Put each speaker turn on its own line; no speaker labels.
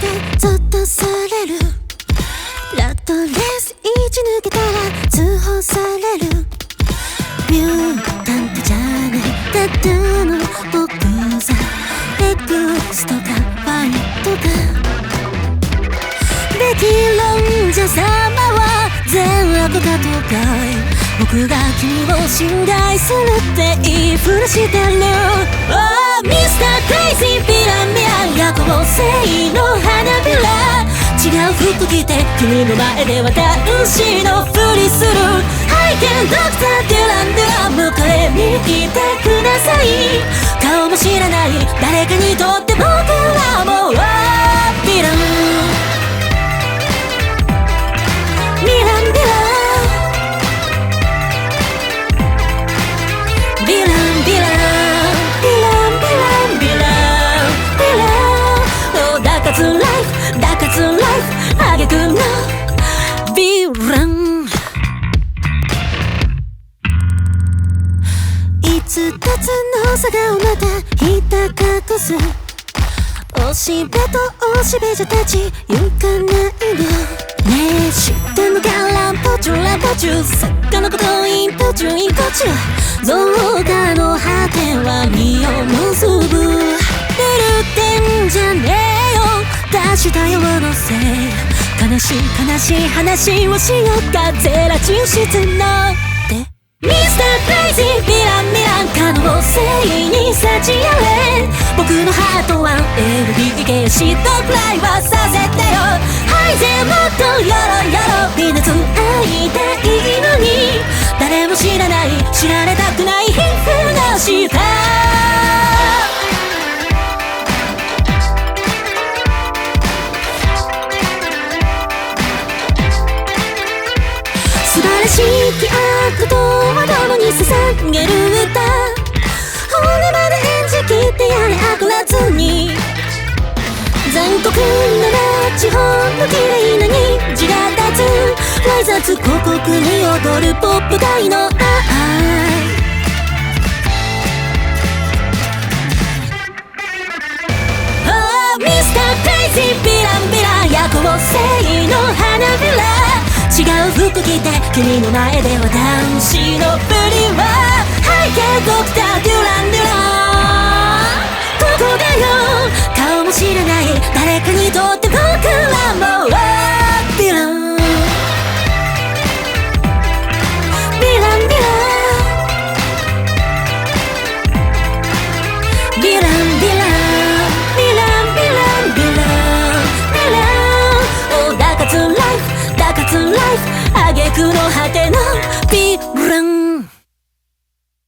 でそっとされる。ラットレース1抜けたら通報される。ミュータントじゃないただの僕さ。レクスとかファイとか。できるんじゃ様は善悪かとか僕が君を信頼するって言いふらしてる。服着て君の前では男子のふりする。拝見ドクターデュランデュラン迎えに来てください。顔も知らない。誰かにとって僕らもの差がまたひた隠すおしべとおしべじゃたち行かないのねえ知ってんのか乱歩中乱歩中作家のことイン途中イン途中。造花の果ては実を結ぶ。出るってんじゃねえよ。出したよのせい。悲しい悲しい話をしようか。ゼラチン質のミスタークレイジーミランミラン可能性に幸あれ僕のハートは LDK シットフライはさせてよ。はいぜもっとよろよろみんなと会いたいのに誰も知らない知られたげる歌。骨まで演じきってやれ悪辣に。残酷なら地方の綺麗な虹が立つ。ライザーズ広告に踊るポップ界の愛 Oh, Mr. Crazy ヴィランヴィラ夜行性の花びら。違う服着て君の前では男子のふりは誰かにとって僕らもヴィランヴィランヴィランヴィランヴィランヴィランヴィランヴィランヴィランヴィランおダカツライフダカツライフ挙句の果てのヴィラン